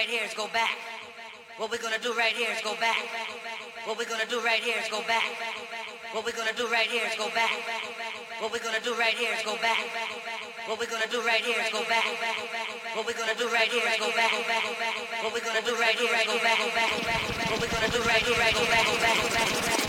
right here is go back. What we're gonna do right here is go back. What we're gonna do right here is go back. What we're gonna do right here is go back. What we're gonna do right here is go back. What we're gonna do right here is go back. What we're gonna do right here is go back. What we're gonna do right here is go back. What we're gonna do right here is go back.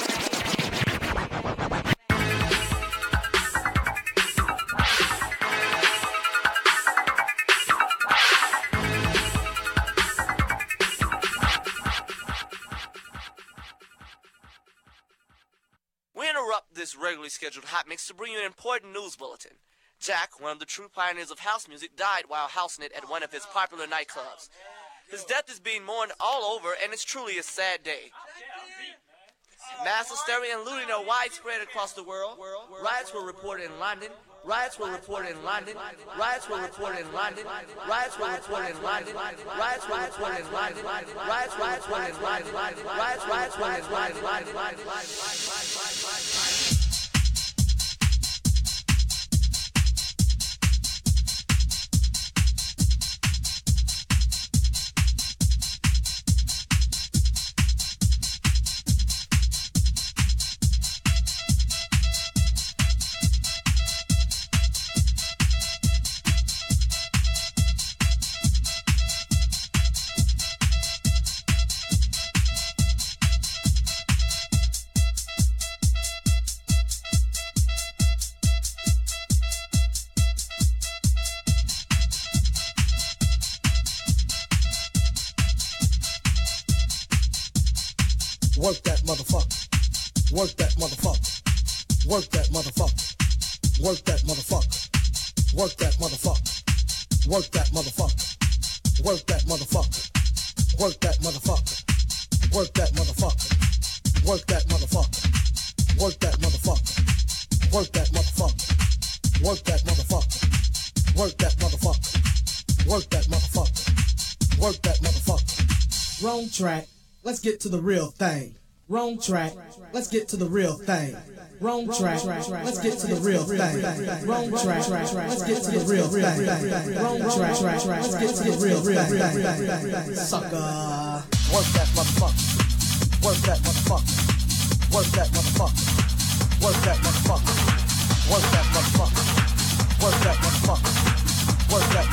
Scheduled hot mix to bring you an important news bulletin. Jack, one of the true pioneers of house music, died while housing it at one of his popular nightclubs. His death is being mourned all over, and it's truly a sad day. Mass hysteria and looting are widespread across the world. Riots were reported in London. Riots were reported in London. Riots were reported in London. Riots were reported in London. Riots were reported in London. Riots riots were in London. Riots riots were in London. Get to the real thing. Wrong track, let's get to the real thing. Wrong track, let's get to the real thing. Wrong track, let's get to the real thing. Wrong track, let's get to the real thing. Sucker. Work that motherfucker. Work that motherfucker. Work that motherfucker. Work that motherfucker. Work that motherfucker. Work that motherfucker. Work that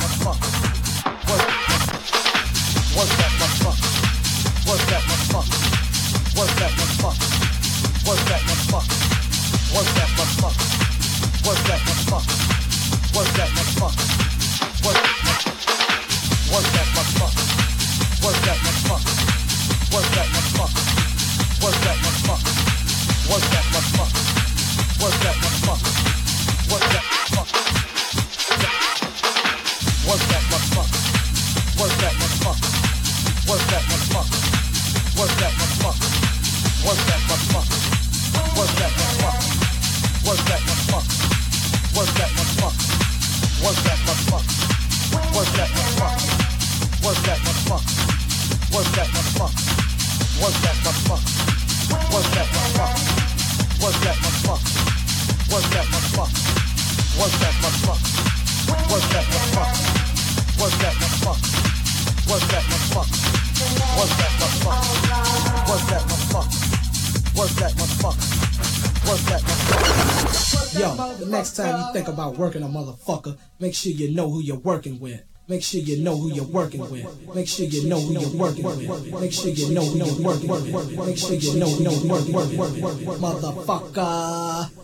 make sure you know who you're working with. Make sure you know who you're working with. Make sure you know who you're working with. Make sure you know who you're working with. Make sure you know who you're working with. Motherfucker.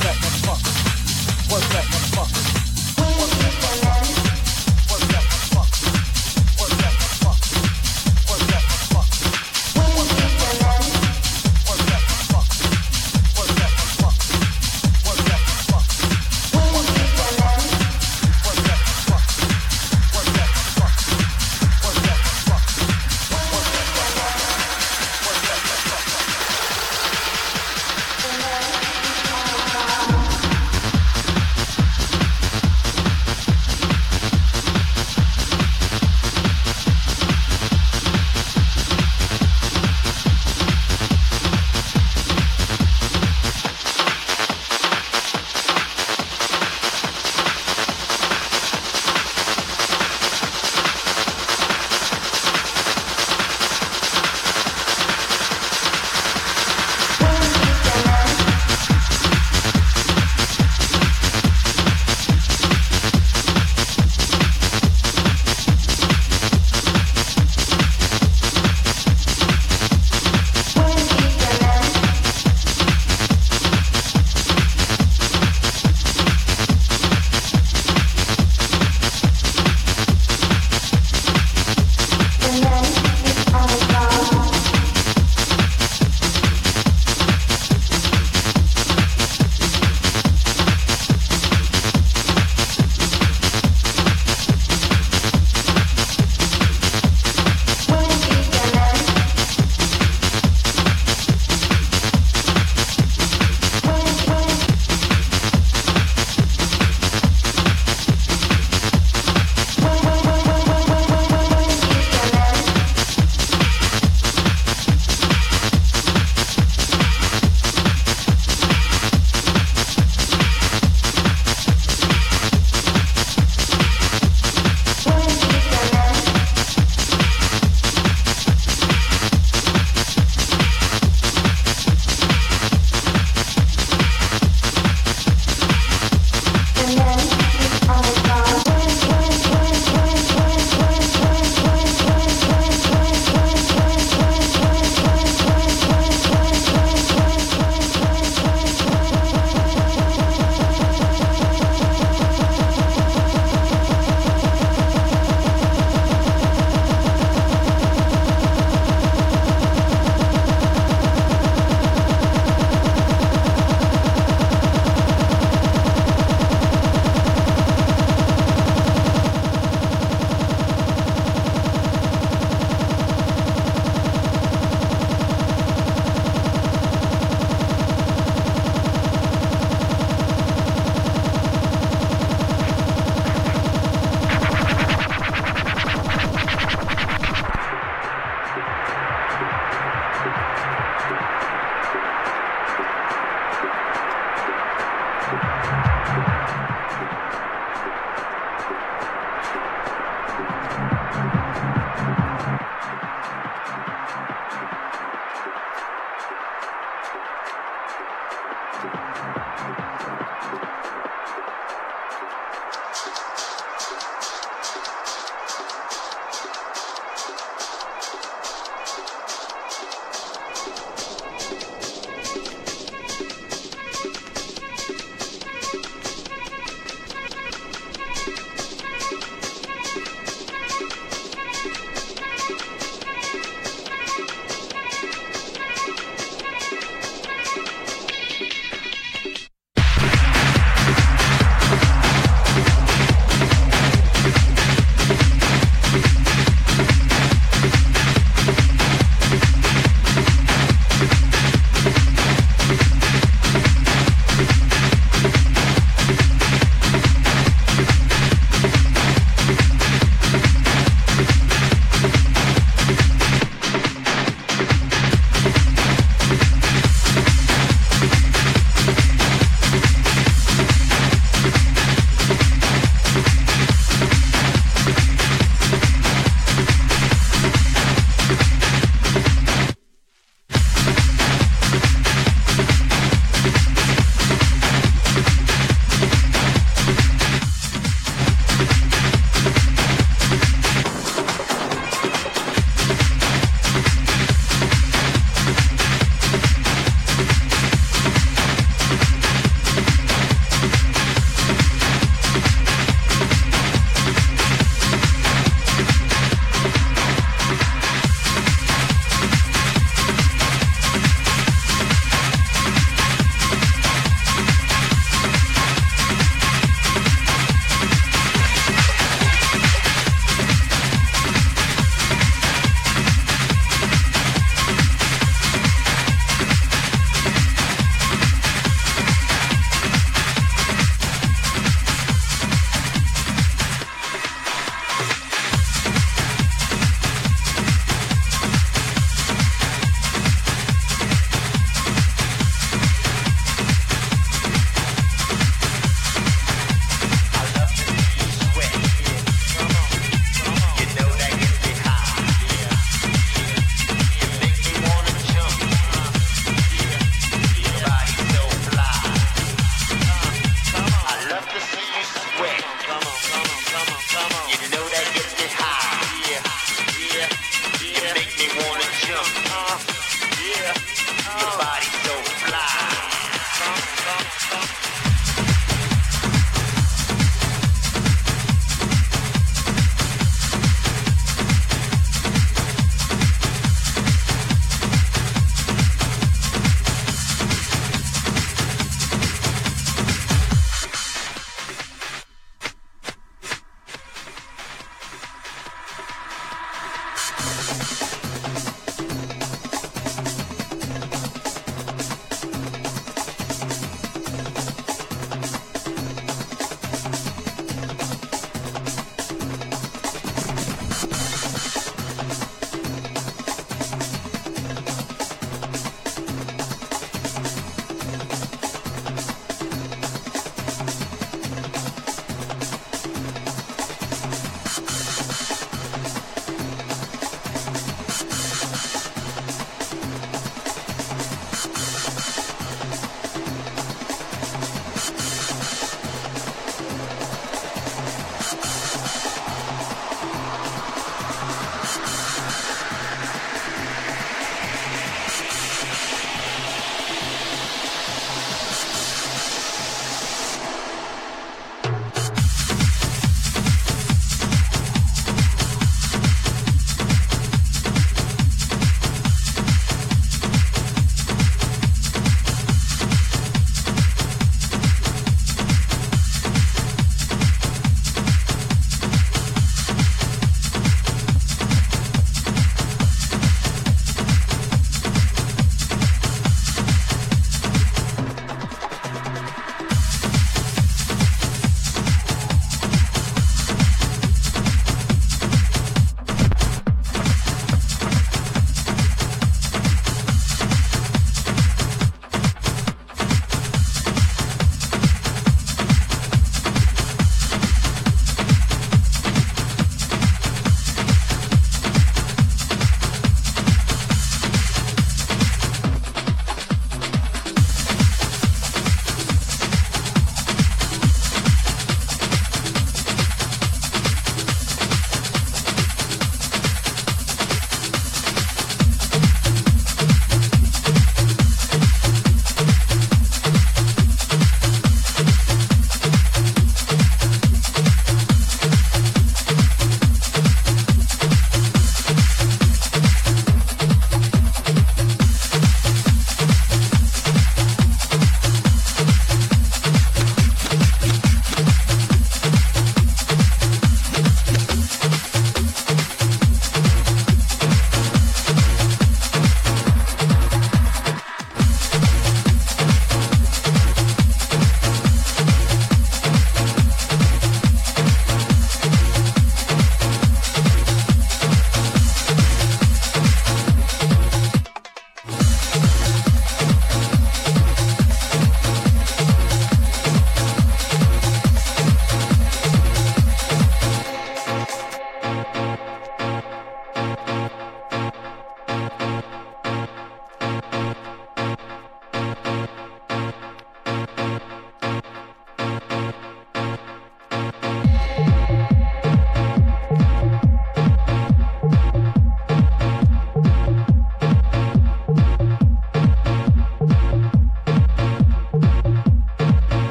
Perfect.